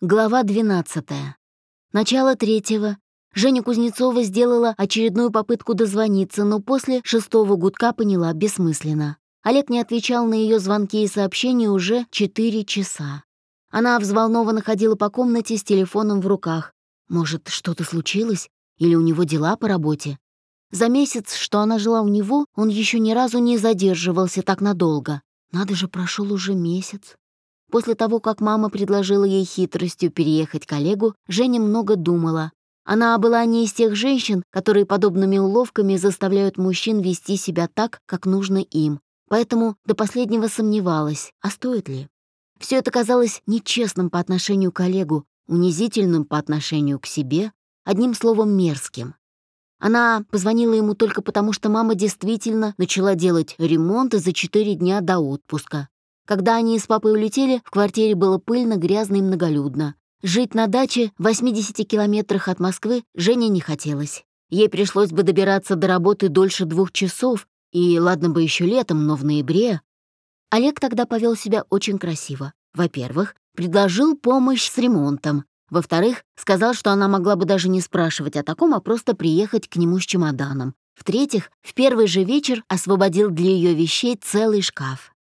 Глава 12. Начало третьего. Женя Кузнецова сделала очередную попытку дозвониться, но после шестого гудка поняла бессмысленно. Олег не отвечал на ее звонки и сообщения уже четыре часа. Она взволнованно ходила по комнате с телефоном в руках. Может, что-то случилось? Или у него дела по работе? За месяц, что она жила у него, он еще ни разу не задерживался так надолго. Надо же, прошел уже месяц. После того, как мама предложила ей хитростью переехать к Олегу, Женя много думала. Она была не из тех женщин, которые подобными уловками заставляют мужчин вести себя так, как нужно им. Поэтому до последнего сомневалась, а стоит ли. Все это казалось нечестным по отношению к Олегу, унизительным по отношению к себе, одним словом мерзким. Она позвонила ему только потому, что мама действительно начала делать ремонт за четыре дня до отпуска. Когда они с папой улетели, в квартире было пыльно, грязно и многолюдно. Жить на даче в 80 километрах от Москвы Жене не хотелось. Ей пришлось бы добираться до работы дольше двух часов, и ладно бы еще летом, но в ноябре. Олег тогда повел себя очень красиво. Во-первых, предложил помощь с ремонтом. Во-вторых, сказал, что она могла бы даже не спрашивать о таком, а просто приехать к нему с чемоданом. В-третьих, в первый же вечер освободил для ее вещей целый шкаф.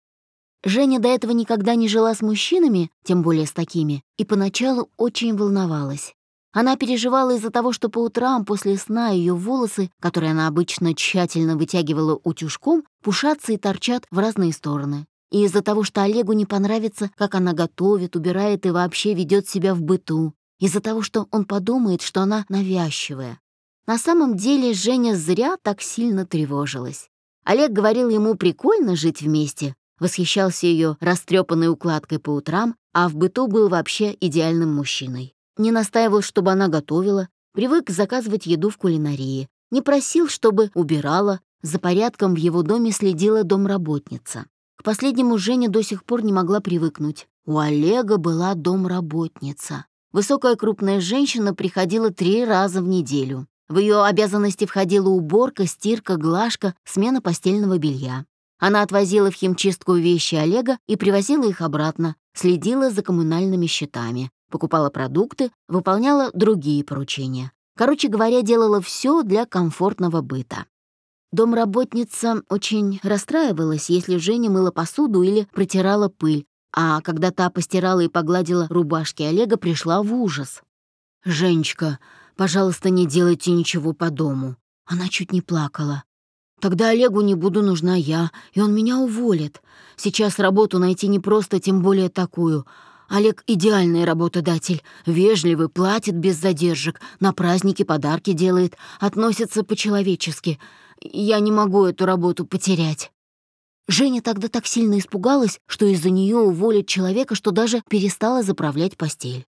Женя до этого никогда не жила с мужчинами, тем более с такими, и поначалу очень волновалась. Она переживала из-за того, что по утрам после сна ее волосы, которые она обычно тщательно вытягивала утюжком, пушатся и торчат в разные стороны. И из-за того, что Олегу не понравится, как она готовит, убирает и вообще ведет себя в быту. Из-за того, что он подумает, что она навязчивая. На самом деле Женя зря так сильно тревожилась. Олег говорил ему прикольно жить вместе, Восхищался ее растрепанной укладкой по утрам, а в быту был вообще идеальным мужчиной. Не настаивал, чтобы она готовила, привык заказывать еду в кулинарии, не просил, чтобы убирала, за порядком в его доме следила домработница. К последнему Женя до сих пор не могла привыкнуть. У Олега была домработница. Высокая крупная женщина приходила три раза в неделю. В ее обязанности входила уборка, стирка, глажка, смена постельного белья. Она отвозила в химчистку вещи Олега и привозила их обратно, следила за коммунальными счетами, покупала продукты, выполняла другие поручения. Короче говоря, делала все для комфортного быта. Домработница очень расстраивалась, если Женя мыла посуду или протирала пыль, а когда та постирала и погладила рубашки Олега, пришла в ужас. «Женечка, пожалуйста, не делайте ничего по дому». Она чуть не плакала. Тогда Олегу не буду нужна я, и он меня уволит. Сейчас работу найти непросто, тем более такую. Олег — идеальный работодатель, вежливый, платит без задержек, на праздники подарки делает, относится по-человечески. Я не могу эту работу потерять». Женя тогда так сильно испугалась, что из-за нее уволят человека, что даже перестала заправлять постель.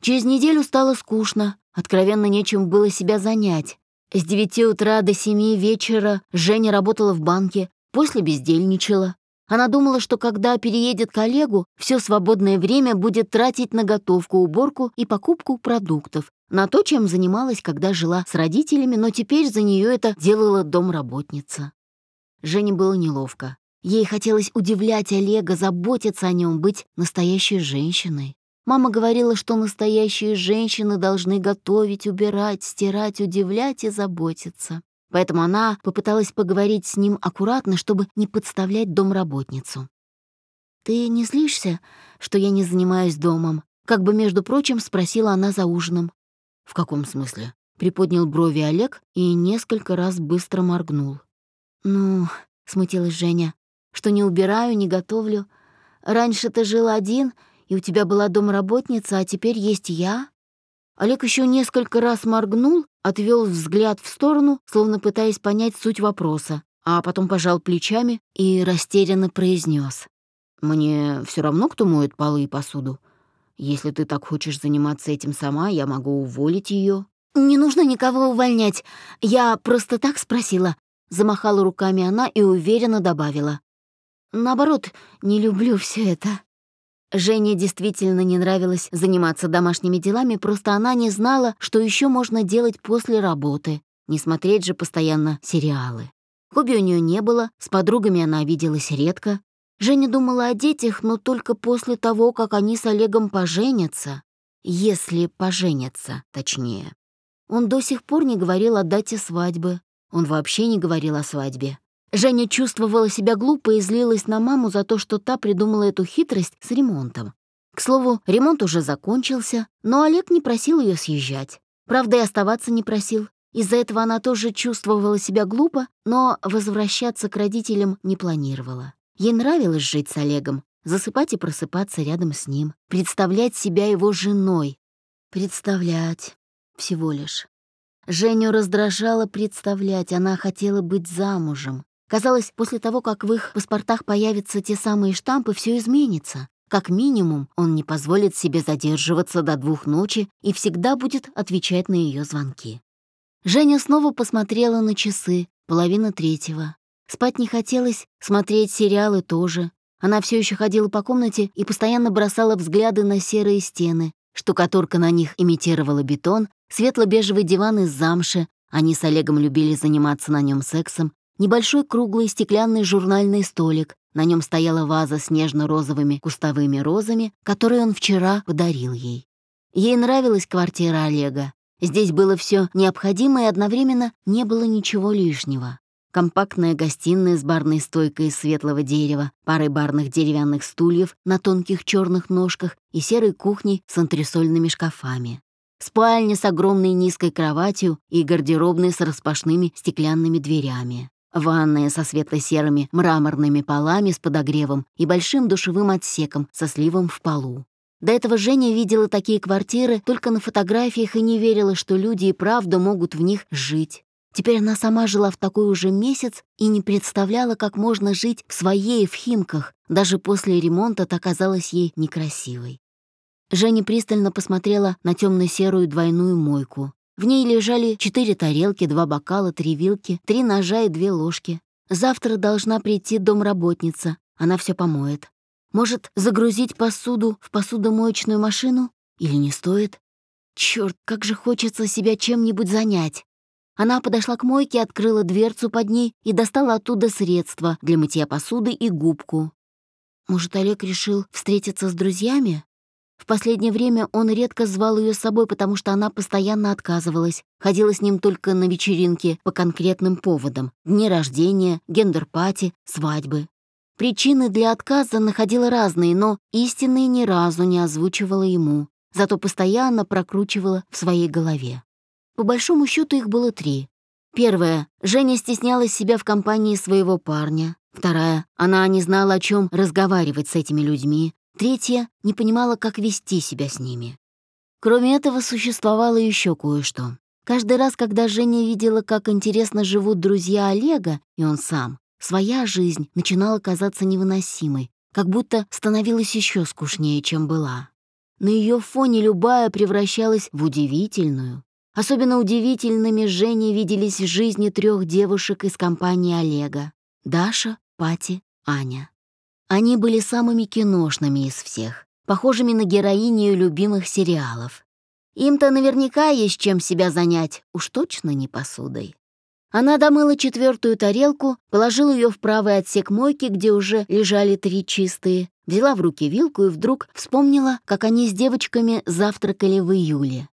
Через неделю стало скучно, откровенно нечем было себя занять. С девяти утра до семи вечера Женя работала в банке, после бездельничала. Она думала, что когда переедет к Олегу, все свободное время будет тратить на готовку, уборку и покупку продуктов, на то, чем занималась, когда жила с родителями, но теперь за нее это делала домработница. Жене было неловко. Ей хотелось удивлять Олега, заботиться о нем, быть настоящей женщиной. Мама говорила, что настоящие женщины должны готовить, убирать, стирать, удивлять и заботиться. Поэтому она попыталась поговорить с ним аккуратно, чтобы не подставлять домработницу. «Ты не злишься, что я не занимаюсь домом?» Как бы, между прочим, спросила она за ужином. «В каком смысле?» Приподнял брови Олег и несколько раз быстро моргнул. «Ну...» — смутилась Женя. «Что не убираю, не готовлю. Раньше ты жил один, и у тебя была домработница, а теперь есть я?» Олег еще несколько раз моргнул, отвел взгляд в сторону, словно пытаясь понять суть вопроса, а потом пожал плечами и растерянно произнес: «Мне все равно, кто моет полы и посуду. Если ты так хочешь заниматься этим сама, я могу уволить ее. «Не нужно никого увольнять. Я просто так спросила». Замахала руками она и уверенно добавила. «Наоборот, не люблю все это». Жене действительно не нравилось заниматься домашними делами, просто она не знала, что еще можно делать после работы, не смотреть же постоянно сериалы. Хобби у нее не было, с подругами она виделась редко. Женя думала о детях, но только после того, как они с Олегом поженятся. если поженятся, точнее. Он до сих пор не говорил о дате свадьбы. Он вообще не говорил о свадьбе. Женя чувствовала себя глупо и злилась на маму за то, что та придумала эту хитрость с ремонтом. К слову, ремонт уже закончился, но Олег не просил ее съезжать. Правда, и оставаться не просил. Из-за этого она тоже чувствовала себя глупо, но возвращаться к родителям не планировала. Ей нравилось жить с Олегом, засыпать и просыпаться рядом с ним, представлять себя его женой. Представлять всего лишь. Женю раздражало представлять, она хотела быть замужем. Казалось, после того, как в их паспортах появятся те самые штампы, все изменится. Как минимум, он не позволит себе задерживаться до двух ночи и всегда будет отвечать на ее звонки. Женя снова посмотрела на часы, половина третьего. Спать не хотелось, смотреть сериалы тоже. Она все еще ходила по комнате и постоянно бросала взгляды на серые стены. Штукатурка на них имитировала бетон, светло-бежевый диван из замши, они с Олегом любили заниматься на нем сексом, небольшой круглый стеклянный журнальный столик, на нем стояла ваза с нежно-розовыми кустовыми розами, которые он вчера подарил ей. Ей нравилась квартира Олега. Здесь было все необходимое и одновременно не было ничего лишнего. Компактная гостиная с барной стойкой из светлого дерева, парой барных деревянных стульев на тонких черных ножках и серой кухней с антресольными шкафами. Спальня с огромной низкой кроватью и гардеробной с распашными стеклянными дверями. Ванная со светло-серыми мраморными полами с подогревом и большим душевым отсеком со сливом в полу. До этого Женя видела такие квартиры только на фотографиях и не верила, что люди и правда могут в них жить. Теперь она сама жила в такой уже месяц и не представляла, как можно жить в своей в Химках. Даже после ремонта так казалась ей некрасивой. Женя пристально посмотрела на темно серую двойную мойку. В ней лежали четыре тарелки, два бокала, три вилки, три ножа и две ложки. Завтра должна прийти домработница, она все помоет. Может, загрузить посуду в посудомоечную машину? Или не стоит? Черт, как же хочется себя чем-нибудь занять. Она подошла к мойке, открыла дверцу под ней и достала оттуда средства для мытья посуды и губку. Может, Олег решил встретиться с друзьями? В последнее время он редко звал ее с собой, потому что она постоянно отказывалась. Ходила с ним только на вечеринки по конкретным поводам. Дни рождения, гендер-пати, свадьбы. Причины для отказа находила разные, но истинные ни разу не озвучивала ему. Зато постоянно прокручивала в своей голове. По большому счету их было три. Первая — Женя стеснялась себя в компании своего парня. Вторая — она не знала, о чем разговаривать с этими людьми. Третья не понимала, как вести себя с ними. Кроме этого, существовало еще кое-что. Каждый раз, когда Женя видела, как интересно живут друзья Олега, и он сам, своя жизнь начинала казаться невыносимой, как будто становилась еще скучнее, чем была. На ее фоне любая превращалась в удивительную. Особенно удивительными Жене виделись в жизни трех девушек из компании Олега — Даша, Пати, Аня. Они были самыми киношными из всех, похожими на героиню любимых сериалов. Им-то наверняка есть чем себя занять, уж точно не посудой. Она домыла четвертую тарелку, положила ее в правый отсек мойки, где уже лежали три чистые, взяла в руки вилку и вдруг вспомнила, как они с девочками завтракали в июле.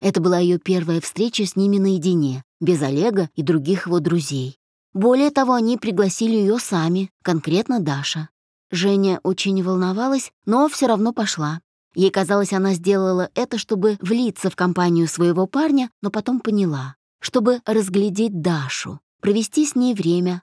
Это была ее первая встреча с ними наедине, без Олега и других его друзей. Более того, они пригласили ее сами, конкретно Даша. Женя очень волновалась, но все равно пошла. Ей казалось, она сделала это, чтобы влиться в компанию своего парня, но потом поняла, чтобы разглядеть Дашу, провести с ней время.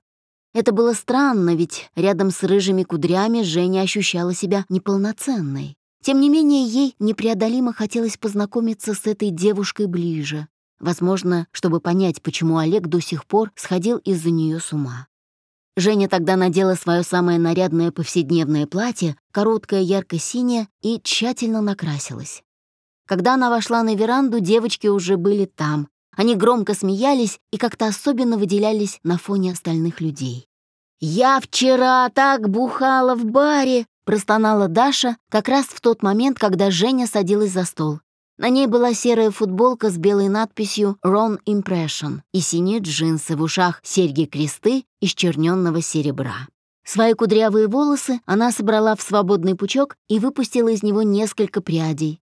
Это было странно, ведь рядом с рыжими кудрями Женя ощущала себя неполноценной. Тем не менее, ей непреодолимо хотелось познакомиться с этой девушкой ближе. Возможно, чтобы понять, почему Олег до сих пор сходил из-за нее с ума. Женя тогда надела свое самое нарядное повседневное платье, короткое ярко-синее, и тщательно накрасилась. Когда она вошла на веранду, девочки уже были там. Они громко смеялись и как-то особенно выделялись на фоне остальных людей. «Я вчера так бухала в баре!» — простонала Даша как раз в тот момент, когда Женя садилась за стол. На ней была серая футболка с белой надписью «Ron Impression» и синие джинсы в ушах, серьги-кресты из черненного серебра. Свои кудрявые волосы она собрала в свободный пучок и выпустила из него несколько прядей.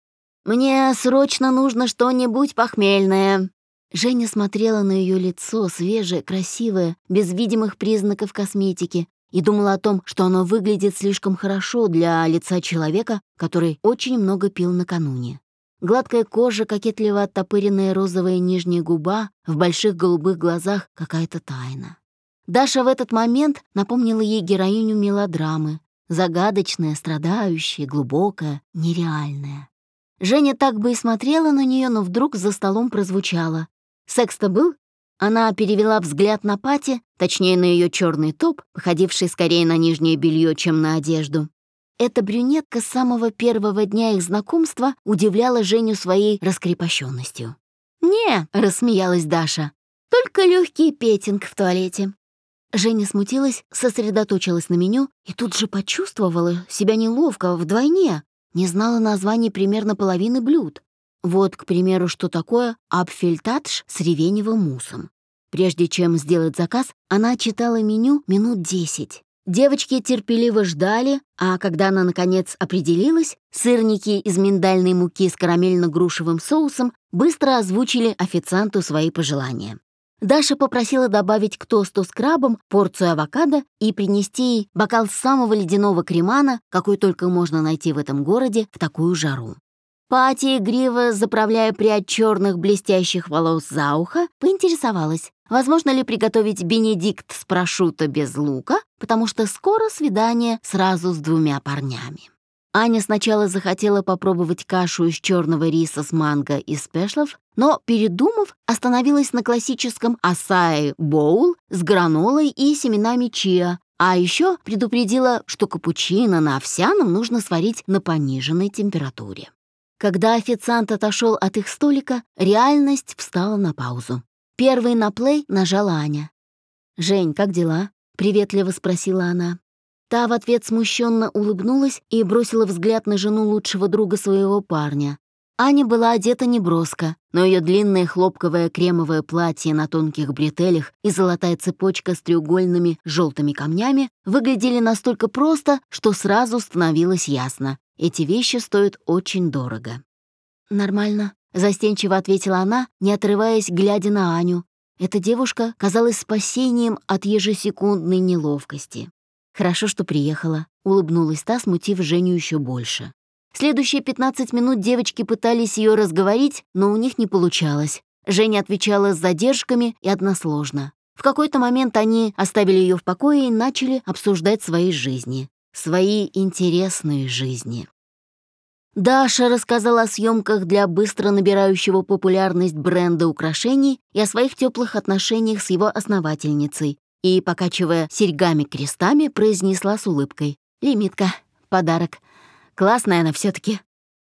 «Мне срочно нужно что-нибудь похмельное». Женя смотрела на ее лицо, свежее, красивое, без видимых признаков косметики, и думала о том, что оно выглядит слишком хорошо для лица человека, который очень много пил накануне. Гладкая кожа, кокетливо оттопыренная розовая нижняя губа, в больших голубых глазах какая-то тайна. Даша в этот момент напомнила ей героиню мелодрамы, загадочная, страдающая, глубокая, нереальная. Женя так бы и смотрела на нее, но вдруг за столом прозвучало. «Секс-то был?» Она перевела взгляд на Пати, точнее на ее черный топ, походивший скорее на нижнее белье, чем на одежду. Эта брюнетка с самого первого дня их знакомства удивляла Женю своей раскрепощенностью. «Не», — рассмеялась Даша, — «только легкий петинг в туалете». Женя смутилась, сосредоточилась на меню и тут же почувствовала себя неловко вдвойне, не знала названий примерно половины блюд. Вот, к примеру, что такое апфельтадж с ревеневым муссом. Прежде чем сделать заказ, она читала меню минут десять. Девочки терпеливо ждали, а когда она, наконец, определилась, сырники из миндальной муки с карамельно-грушевым соусом быстро озвучили официанту свои пожелания. Даша попросила добавить к тосту с крабом порцию авокадо и принести ей бокал самого ледяного кремана, какой только можно найти в этом городе в такую жару. Пати, игриво заправляя прядь черных блестящих волос за ухо, поинтересовалась, возможно ли приготовить бенедикт с прошутто без лука, потому что скоро свидание сразу с двумя парнями. Аня сначала захотела попробовать кашу из черного риса с манго и спешлов, но, передумав, остановилась на классическом асаи боул с гранолой и семенами чиа, а еще предупредила, что капучино на овсяном нужно сварить на пониженной температуре. Когда официант отошел от их столика, реальность встала на паузу. Первый на плей нажала Аня. «Жень, как дела?» — приветливо спросила она. Та в ответ смущенно улыбнулась и бросила взгляд на жену лучшего друга своего парня. Аня была одета неброско, но ее длинное хлопковое кремовое платье на тонких бретелях и золотая цепочка с треугольными желтыми камнями выглядели настолько просто, что сразу становилось ясно. Эти вещи стоят очень дорого. «Нормально», — застенчиво ответила она, не отрываясь, глядя на Аню. Эта девушка казалась спасением от ежесекундной неловкости. «Хорошо, что приехала», — улыбнулась та, смутив Женю еще больше. Следующие 15 минут девочки пытались ее разговорить, но у них не получалось. Женя отвечала с задержками и односложно. В какой-то момент они оставили ее в покое и начали обсуждать свои жизни свои интересные жизни. Даша рассказала о съемках для быстро набирающего популярность бренда украшений и о своих теплых отношениях с его основательницей и, покачивая серьгами-крестами, произнесла с улыбкой. «Лимитка, подарок. Классная она все таки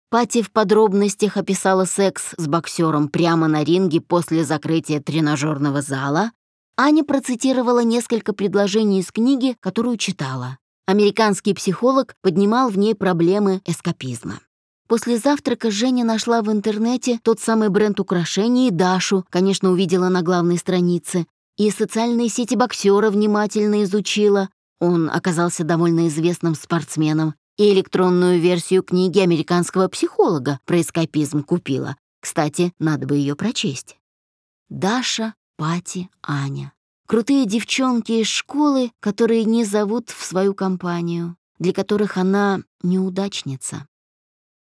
Пати в подробностях описала секс с боксером прямо на ринге после закрытия тренажерного зала. Аня процитировала несколько предложений из книги, которую читала. Американский психолог поднимал в ней проблемы эскапизма. После завтрака Женя нашла в интернете тот самый бренд украшений Дашу, конечно, увидела на главной странице, и социальные сети боксера внимательно изучила. Он оказался довольно известным спортсменом. И электронную версию книги американского психолога про эскапизм купила. Кстати, надо бы ее прочесть. Даша, Пати, Аня. Крутые девчонки из школы, которые не зовут в свою компанию, для которых она неудачница.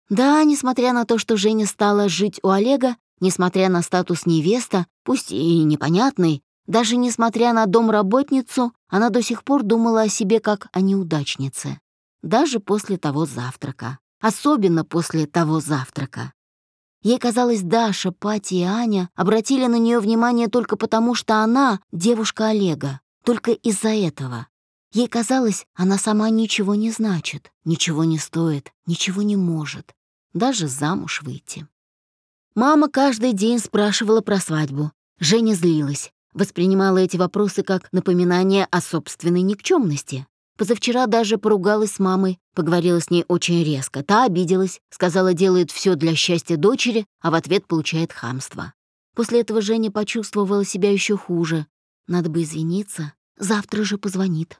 Да, несмотря на то, что Женя стала жить у Олега, несмотря на статус невеста, пусть и непонятный, даже несмотря на домработницу, она до сих пор думала о себе как о неудачнице. Даже после того завтрака. Особенно после того завтрака. Ей казалось, Даша, Пати и Аня обратили на нее внимание только потому, что она — девушка Олега, только из-за этого. Ей казалось, она сама ничего не значит, ничего не стоит, ничего не может, даже замуж выйти. Мама каждый день спрашивала про свадьбу. Женя злилась, воспринимала эти вопросы как напоминание о собственной никчемности. Позавчера даже поругалась с мамой, поговорила с ней очень резко. Та обиделась, сказала, делает все для счастья дочери, а в ответ получает хамство. После этого Женя почувствовала себя еще хуже. Надо бы извиниться, завтра же позвонит.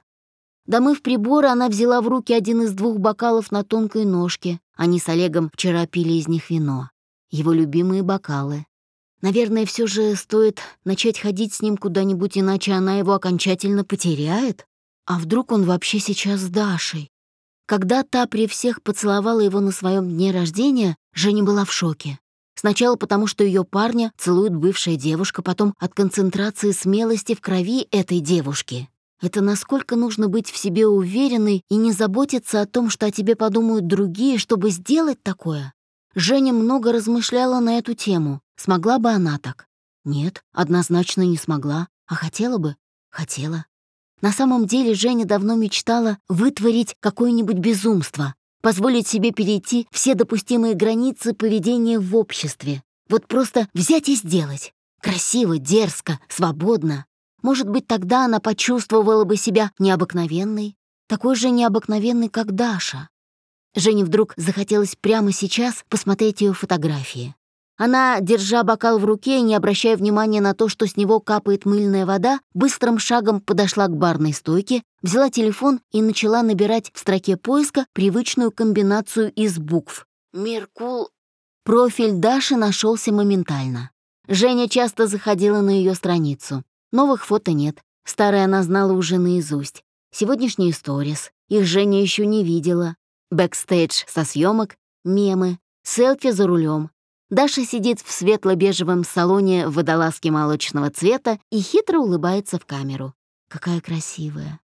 Домыв приборы, она взяла в руки один из двух бокалов на тонкой ножке. Они с Олегом вчера пили из них вино. Его любимые бокалы. Наверное, все же стоит начать ходить с ним куда-нибудь, иначе она его окончательно потеряет. А вдруг он вообще сейчас с Дашей? Когда та при всех поцеловала его на своем дне рождения, Женя была в шоке. Сначала потому, что ее парня целует бывшая девушка, потом от концентрации смелости в крови этой девушки. Это насколько нужно быть в себе уверенной и не заботиться о том, что о тебе подумают другие, чтобы сделать такое? Женя много размышляла на эту тему. Смогла бы она так? Нет, однозначно не смогла. А хотела бы? Хотела. На самом деле Женя давно мечтала вытворить какое-нибудь безумство, позволить себе перейти все допустимые границы поведения в обществе. Вот просто взять и сделать. Красиво, дерзко, свободно. Может быть, тогда она почувствовала бы себя необыкновенной, такой же необыкновенной, как Даша. Жене вдруг захотелось прямо сейчас посмотреть ее фотографии. Она, держа бокал в руке и не обращая внимания на то, что с него капает мыльная вода, быстрым шагом подошла к барной стойке, взяла телефон и начала набирать в строке поиска привычную комбинацию из букв. «Меркул...» Профиль Даши нашелся моментально. Женя часто заходила на ее страницу. Новых фото нет. Старые она знала уже наизусть. Сегодняшние сторис. Их Женя еще не видела. Бэкстейдж со съемок, мемы, селфи за рулем, Даша сидит в светло-бежевом салоне в водолазке молочного цвета и хитро улыбается в камеру. Какая красивая.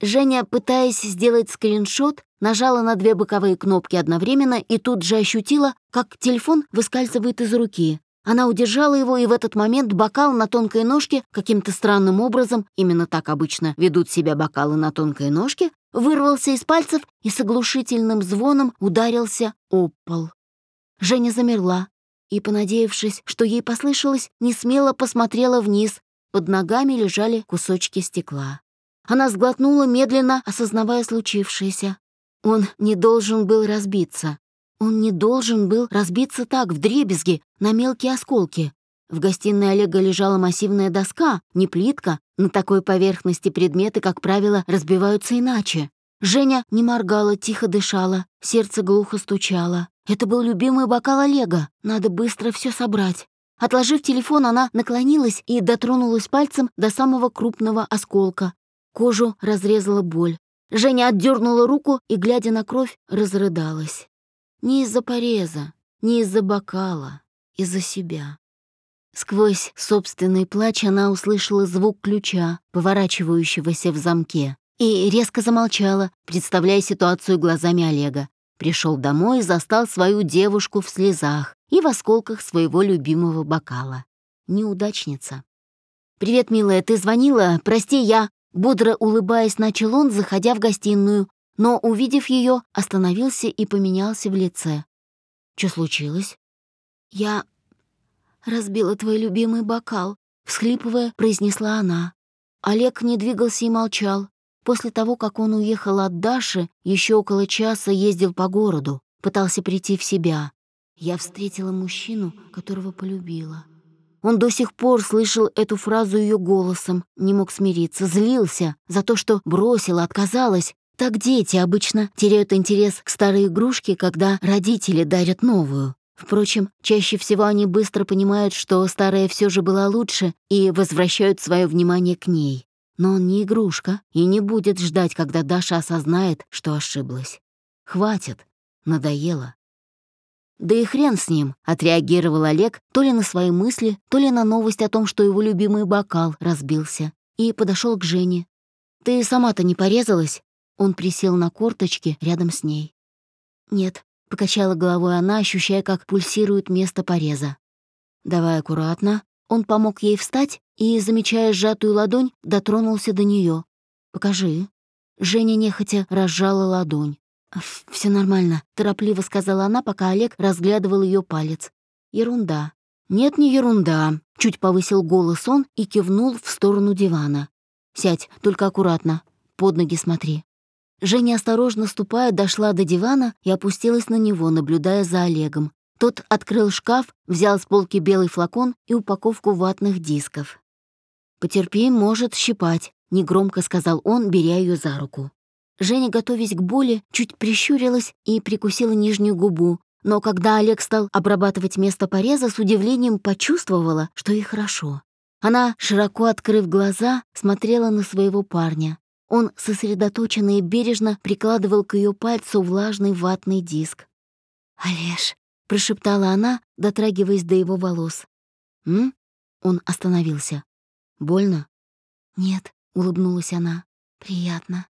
Женя, пытаясь сделать скриншот, нажала на две боковые кнопки одновременно и тут же ощутила, как телефон выскальзывает из руки. Она удержала его, и в этот момент бокал на тонкой ножке каким-то странным образом, именно так обычно ведут себя бокалы на тонкой ножке, вырвался из пальцев и с оглушительным звоном ударился о пол. Женя замерла и, понадеявшись, что ей послышалось, не смело посмотрела вниз. Под ногами лежали кусочки стекла. Она сглотнула медленно, осознавая случившееся. Он не должен был разбиться. Он не должен был разбиться так, в дребезги, на мелкие осколки. В гостиной Олега лежала массивная доска, не плитка. На такой поверхности предметы, как правило, разбиваются иначе. Женя не моргала, тихо дышала, сердце глухо стучало. Это был любимый бокал Олега. Надо быстро все собрать. Отложив телефон, она наклонилась и дотронулась пальцем до самого крупного осколка. Кожу разрезала боль. Женя отдернула руку и, глядя на кровь, разрыдалась. Не из-за пореза, не из-за бокала, из-за себя. Сквозь собственный плач она услышала звук ключа, поворачивающегося в замке, и резко замолчала, представляя ситуацию глазами Олега. Пришел домой и застал свою девушку в слезах и в осколках своего любимого бокала. Неудачница. «Привет, милая, ты звонила? Прости, я...» Бодро улыбаясь, начал он, заходя в гостиную, но, увидев ее, остановился и поменялся в лице. «Что случилось?» «Я разбила твой любимый бокал», — всхлипывая, произнесла она. Олег не двигался и молчал. После того, как он уехал от Даши, еще около часа ездил по городу, пытался прийти в себя. Я встретила мужчину, которого полюбила. Он до сих пор слышал эту фразу ее голосом, не мог смириться, злился за то, что бросила, отказалась. Так дети обычно теряют интерес к старой игрушке, когда родители дарят новую. Впрочем, чаще всего они быстро понимают, что старая все же была лучше, и возвращают свое внимание к ней. Но он не игрушка и не будет ждать, когда Даша осознает, что ошиблась. Хватит, надоело. Да и хрен с ним, отреагировал Олег то ли на свои мысли, то ли на новость о том, что его любимый бокал разбился, и подошел к Жене. «Ты сама-то не порезалась?» Он присел на корточки рядом с ней. «Нет», — покачала головой она, ощущая, как пульсирует место пореза. «Давай аккуратно». Он помог ей встать и, замечая сжатую ладонь, дотронулся до нее. «Покажи». Женя нехотя разжала ладонь. Все нормально», — торопливо сказала она, пока Олег разглядывал ее палец. «Ерунда». «Нет, не ерунда», — чуть повысил голос он и кивнул в сторону дивана. «Сядь, только аккуратно. Под ноги смотри». Женя, осторожно ступая, дошла до дивана и опустилась на него, наблюдая за Олегом. Тот открыл шкаф, взял с полки белый флакон и упаковку ватных дисков. «Потерпи, может щипать», — негромко сказал он, беря ее за руку. Женя, готовясь к боли, чуть прищурилась и прикусила нижнюю губу, но когда Олег стал обрабатывать место пореза, с удивлением почувствовала, что ей хорошо. Она, широко открыв глаза, смотрела на своего парня. Он сосредоточенно и бережно прикладывал к ее пальцу влажный ватный диск. «Олеж», — прошептала она, дотрагиваясь до его волос. «М?» — он остановился. «Больно?» «Нет», — улыбнулась она. «Приятно».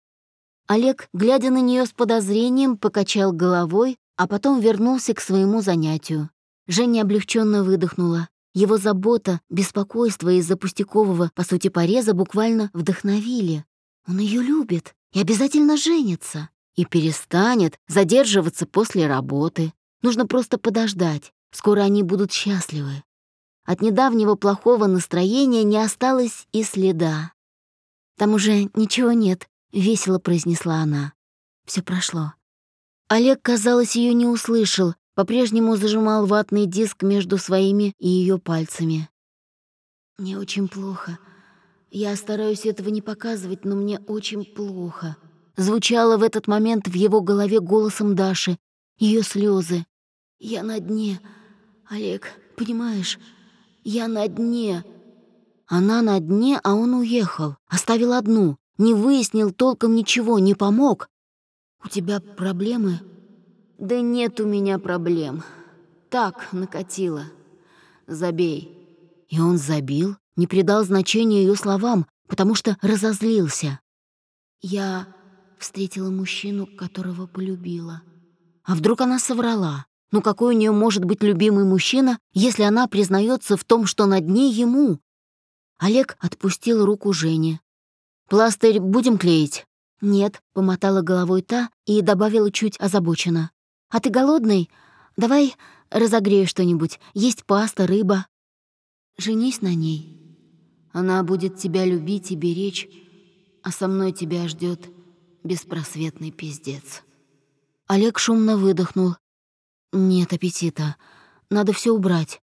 Олег, глядя на нее с подозрением, покачал головой, а потом вернулся к своему занятию. Женя облегченно выдохнула. Его забота, беспокойство из-за пустякового, по сути, пореза буквально вдохновили. Он ее любит и обязательно женится. И перестанет задерживаться после работы. Нужно просто подождать. Скоро они будут счастливы. От недавнего плохого настроения не осталось и следа. «Там уже ничего нет», — весело произнесла она. Все прошло. Олег, казалось, ее не услышал, по-прежнему зажимал ватный диск между своими и ее пальцами. «Мне очень плохо. Я стараюсь этого не показывать, но мне очень плохо», звучало в этот момент в его голове голосом Даши, ее слезы. «Я на дне. Олег, понимаешь, я на дне». Она на дне, а он уехал, оставил одну, не выяснил толком ничего, не помог. «У тебя проблемы?» «Да нет у меня проблем. Так, накатило. Забей». И он забил, не придал значения ее словам, потому что разозлился. «Я встретила мужчину, которого полюбила». А вдруг она соврала? Ну какой у нее может быть любимый мужчина, если она признается в том, что над ней ему? Олег отпустил руку Жене. «Пластырь будем клеить?» «Нет», — помотала головой та и добавила чуть озабоченно. «А ты голодный? Давай разогрею что-нибудь. Есть паста, рыба». «Женись на ней. Она будет тебя любить и беречь, а со мной тебя ждет беспросветный пиздец». Олег шумно выдохнул. «Нет аппетита. Надо все убрать».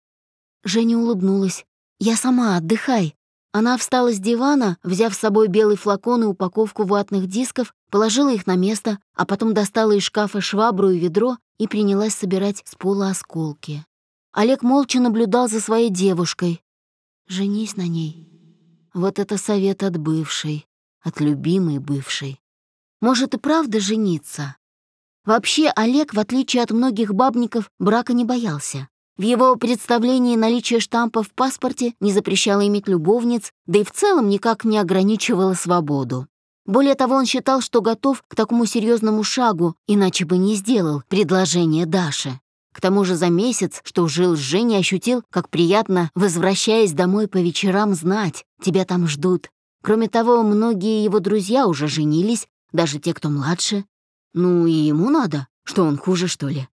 Женя улыбнулась. «Я сама, отдыхай. Она встала с дивана, взяв с собой белый флакон и упаковку ватных дисков, положила их на место, а потом достала из шкафа швабру и ведро и принялась собирать с пола осколки. Олег молча наблюдал за своей девушкой. «Женись на ней». Вот это совет от бывшей, от любимой бывшей. Может и правда жениться? Вообще Олег, в отличие от многих бабников, брака не боялся. В его представлении наличие штампа в паспорте не запрещало иметь любовниц, да и в целом никак не ограничивало свободу. Более того, он считал, что готов к такому серьезному шагу, иначе бы не сделал предложение Даше. К тому же за месяц, что жил с Женей, ощутил, как приятно, возвращаясь домой по вечерам, знать, тебя там ждут. Кроме того, многие его друзья уже женились, даже те, кто младше. Ну и ему надо, что он хуже, что ли?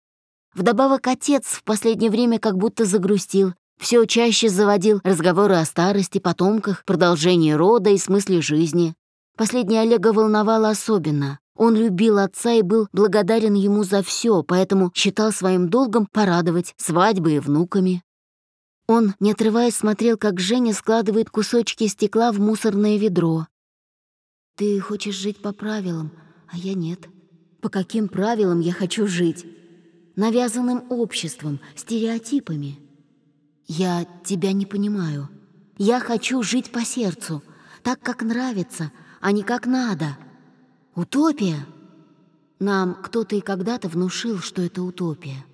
Вдобавок отец в последнее время как будто загрустил, все чаще заводил разговоры о старости, потомках, продолжении рода и смысле жизни. Последнее Олега волновало особенно. Он любил отца и был благодарен ему за все, поэтому считал своим долгом порадовать свадьбой и внуками. Он, не отрываясь, смотрел, как Женя складывает кусочки стекла в мусорное ведро. «Ты хочешь жить по правилам, а я нет. По каким правилам я хочу жить?» навязанным обществом, стереотипами. Я тебя не понимаю. Я хочу жить по сердцу, так, как нравится, а не как надо. Утопия? Нам кто-то и когда-то внушил, что это утопия.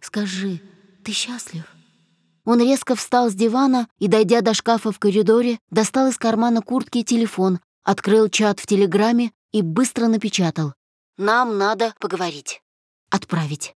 Скажи, ты счастлив? Он резко встал с дивана и, дойдя до шкафа в коридоре, достал из кармана куртки телефон, открыл чат в Телеграме и быстро напечатал. «Нам надо поговорить. Отправить».